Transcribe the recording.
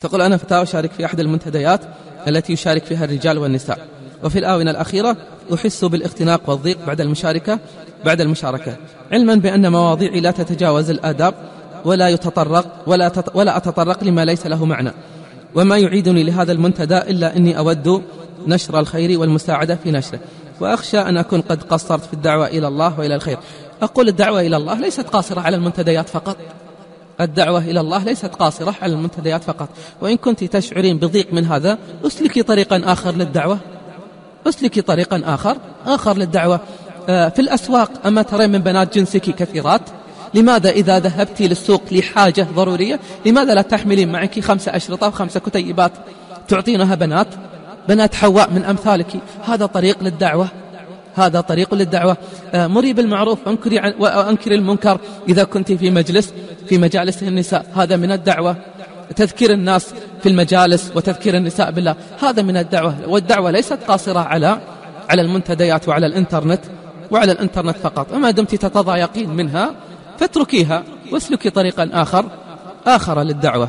تقول أنا فتاة أشارك في أحد المنتديات التي يشارك فيها الرجال والنساء. وفي الآونة الأخيرة أحس بالاختناق والضيق بعد المشاركة بعد المشاركة علما بأن مواضيعي لا تتجاوز الآداب ولا يتطرق ولا, ولا أتطرق لما ليس له معنى. وما يعيدني لهذا المنتدى إلا أني أود نشر الخير والمساعدة في نشره. وأخشى أن أكون قد قصرت في الدعوة إلى الله وإلى الخير. أقول الدعوة إلى الله ليست قاصرة على المنتديات فقط. الدعوة إلى الله ليست قاصرة على المنتديات فقط. وإن كنت تشعرين بضيق من هذا أسلكي طريقا آخر للدعوة. أسلكي طريقا آخر آخر للدعوة. آه، في الأسواق أما ترين من بنات جنسك كثيرات لماذا إذا ذهبت للسوق لحاجة ضرورية لماذا لا تحملين معك خمسة أشرطة وخمسة كتيبات؟ تعطينها بنات. بنات حواء من أمثالك. هذا طريق للدعوة. هذا طريق للدعوة. آه، مري بالمعروف وانكري, وأنكري المنكر. إذا كنت في مجلس في مجالس النساء. هذا من الدعوة. تذكير الناس في المجالس وتذكير النساء بالله. هذا من الدعوة. والدعوة ليست قاصرة على على المنتديات وعلى الإنترنت وعلى الإنترنت فقط. وما دمت تتضايقين منها فاتركيها واسلكي طريقا آخر آخر للدعوة.